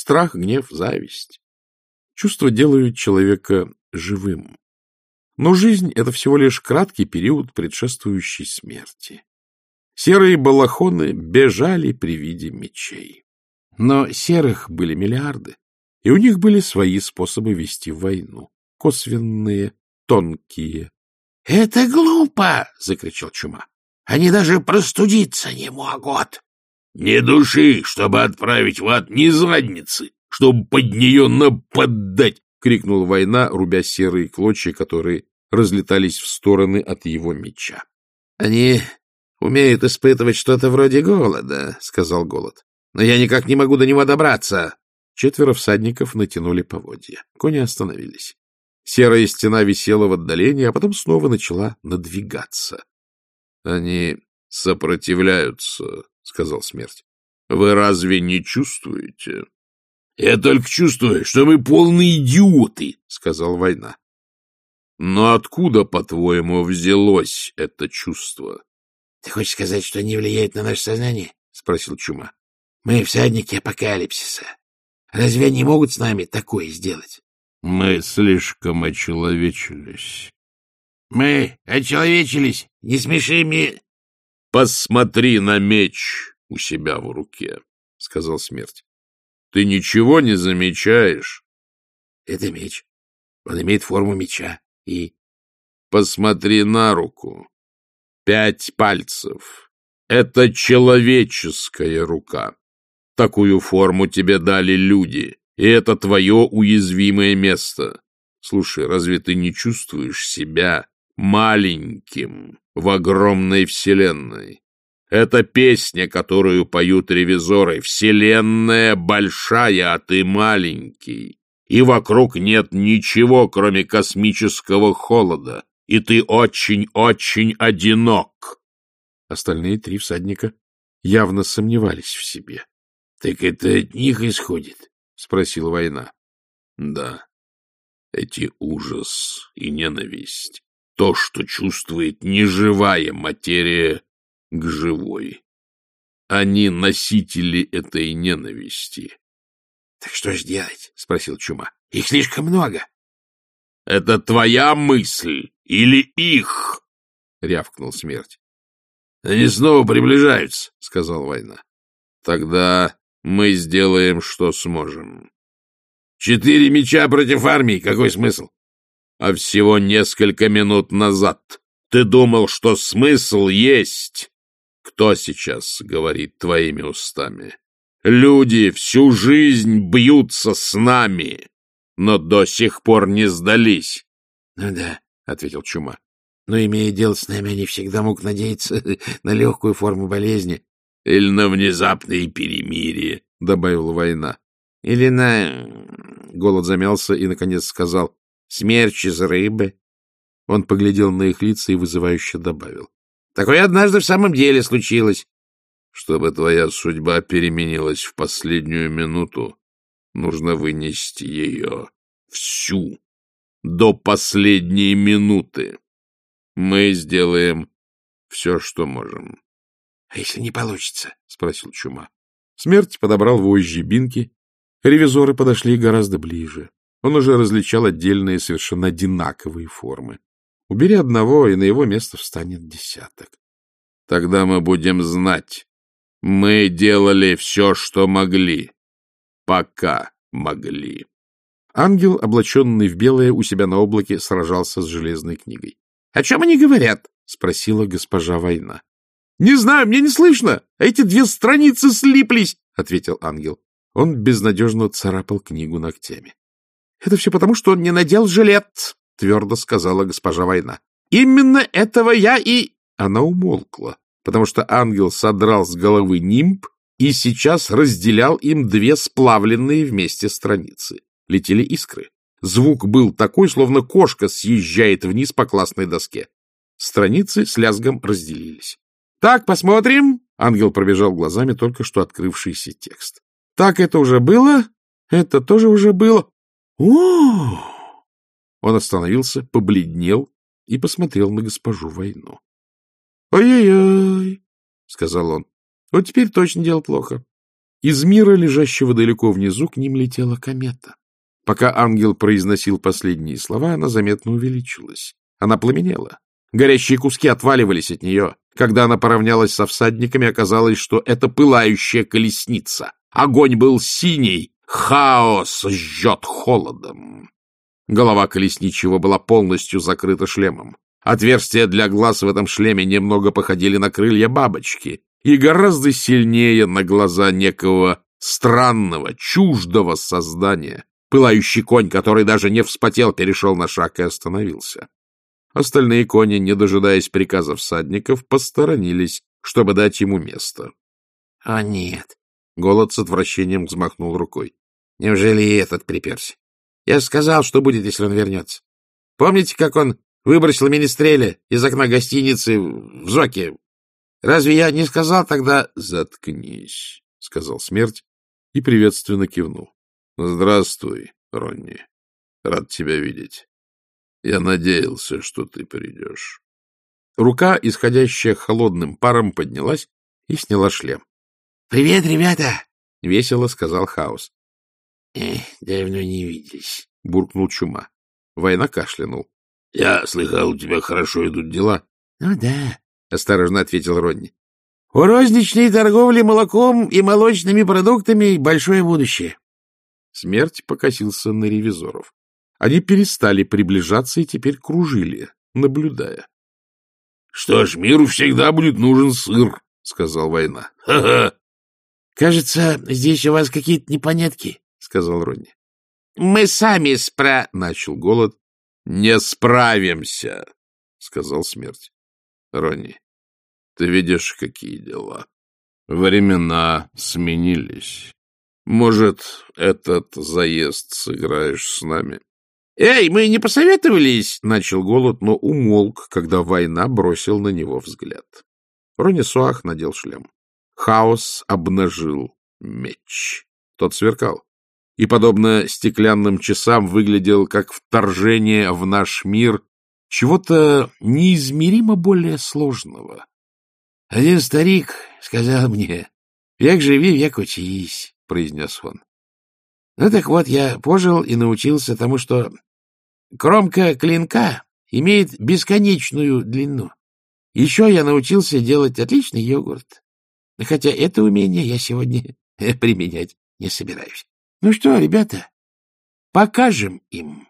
Страх, гнев, зависть. Чувства делают человека живым. Но жизнь — это всего лишь краткий период, предшествующий смерти. Серые балахоны бежали при виде мечей. Но серых были миллиарды, и у них были свои способы вести войну. Косвенные, тонкие. — Это глупо! — закричал Чума. — Они даже простудиться не могут. — Не души, чтобы отправить в ад, не задницы, чтобы под нее нападать! — крикнул война, рубя серые клочья, которые разлетались в стороны от его меча. — Они умеют испытывать что-то вроде голода, — сказал голод. — Но я никак не могу до него добраться. Четверо всадников натянули поводья. Кони остановились. Серая стена висела в отдалении, а потом снова начала надвигаться. — Они сопротивляются, — сказал смерть. — Вы разве не чувствуете? — Я только чувствую, что мы полные идиоты, — сказал война. — Но откуда, по-твоему, взялось это чувство? — Ты хочешь сказать, что они влияют на наше сознание? — спросил Чума. — Мы всадники апокалипсиса. Разве они могут с нами такое сделать? — Мы слишком очеловечились. — Мы очеловечились? Не смеши мне... — Посмотри на меч у себя в руке, — сказал смерть. — Ты ничего не замечаешь? — Это меч. Он имеет форму меча. И... — Посмотри на руку. Пять пальцев. Это человеческая рука. Такую форму тебе дали люди, и это твое уязвимое место. Слушай, разве ты не чувствуешь себя маленьким в огромной вселенной? Это песня, которую поют ревизоры. Вселенная большая, а ты маленький. И вокруг нет ничего, кроме космического холода. И ты очень-очень одинок. Остальные три всадника явно сомневались в себе. — Так это от них исходит? — спросил война. — Да. Эти ужас и ненависть. То, что чувствует неживая материя к живой. Они носители этой ненависти. — Так что ж делать? — спросил Чума. — Их слишком много. — Это твоя мысль или их? — рявкнул смерть. — Они снова приближаются, — сказал война. — Тогда мы сделаем, что сможем. Четыре меча против армии, какой смысл? А всего несколько минут назад ты думал, что смысл есть. Кто сейчас говорит твоими устами? Люди всю жизнь бьются с нами, но до сих пор не сдались. — Ну да, — ответил Чума. — Но, имея дело с нами, они всегда могут надеяться на легкую форму болезни. — Или на внезапное перемирие, — добавила война. — Или на... Голод замялся и, наконец, сказал. — Смерч из рыбы. Он поглядел на их лица и вызывающе добавил. — Такое однажды в самом деле случилось. — Чтобы твоя судьба переменилась в последнюю минуту, нужно вынести ее всю, до последней минуты. Мы сделаем все, что можем. — А если не получится? — спросил Чума. Смерть подобрал вожжи бинки. Ревизоры подошли гораздо ближе. Он уже различал отдельные, совершенно одинаковые формы. Убери одного, и на его место встанет десяток. — Тогда мы будем знать. Мы делали все, что могли. Пока могли. Ангел, облаченный в белое, у себя на облаке сражался с железной книгой. — О чем они говорят? — спросила госпожа Война. Не знаю, мне не слышно. Эти две страницы слиплись, — ответил ангел. Он безнадежно царапал книгу ногтями. — Это все потому, что он не надел жилет, — твердо сказала госпожа Война. — Именно этого я и... Она умолкла, потому что ангел содрал с головы нимб и сейчас разделял им две сплавленные вместе страницы. Летели искры. Звук был такой, словно кошка съезжает вниз по классной доске. Страницы с лязгом разделились. Так, посмотрим. Ангел пробежал глазами только что открывшийся текст. Так, это уже было? Это тоже уже было? О! Он остановился, побледнел и посмотрел на госпожу Войну. «Ой — Ой-ой-ой, — сказал он, — вот теперь точно дело плохо. Из мира, лежащего далеко внизу, к ним летела комета. Пока ангел произносил последние слова, она заметно увеличилась. Она пламенела. Горящие куски отваливались от нее. Когда она поравнялась со всадниками, оказалось, что это пылающая колесница. Огонь был синий, хаос жжет холодом. Голова колесничего была полностью закрыта шлемом. Отверстия для глаз в этом шлеме немного походили на крылья бабочки и гораздо сильнее на глаза некого странного, чуждого создания. Пылающий конь, который даже не вспотел, перешел на шаг и остановился. Остальные кони, не дожидаясь приказа всадников, посторонились, чтобы дать ему место. — О, нет! — Голод с отвращением взмахнул рукой. — Неужели и этот приперся? Я сказал, что будет, если он вернется. Помните, как он выбросил министреля из окна гостиницы в Зоке? Разве я не сказал тогда... — Заткнись, — сказал смерть и приветственно кивнул. — Здравствуй, Ронни. Рад тебя видеть. Я надеялся, что ты придешь. Рука, исходящая холодным паром, поднялась и сняла шлем. — Привет, ребята! — весело сказал Хаос. — Эх, давно не виделись, — буркнул Чума. Война кашлянул. — Я слыхал, у тебя хорошо идут дела. — Ну да, — осторожно ответил Ронни. — У розничной торговли молоком и молочными продуктами большое будущее. Смерть покосился на ревизоров. Они перестали приближаться и теперь кружили, наблюдая. — Что ж, миру всегда будет нужен сыр, — сказал Война. — Ха-ха! — Кажется, здесь у вас какие-то непонятки, — сказал Ронни. — Мы сами спра... — начал Голод. — Не справимся, — сказал Смерть. — Ронни, ты видишь, какие дела. Времена сменились. Может, этот заезд сыграешь с нами? «Эй, мы не посоветовались?» — начал Голод, но умолк, когда война бросил на него взгляд. Ронисуах надел шлем. Хаос обнажил меч. Тот сверкал. И, подобно стеклянным часам, выглядел как вторжение в наш мир чего-то неизмеримо более сложного. — Один старик сказал мне, «Век живи, век учись», — произнес он. Ну так вот, я пожил и научился тому, что Кромка клинка имеет бесконечную длину. Еще я научился делать отличный йогурт. Хотя это умение я сегодня применять не собираюсь. Ну что, ребята, покажем им.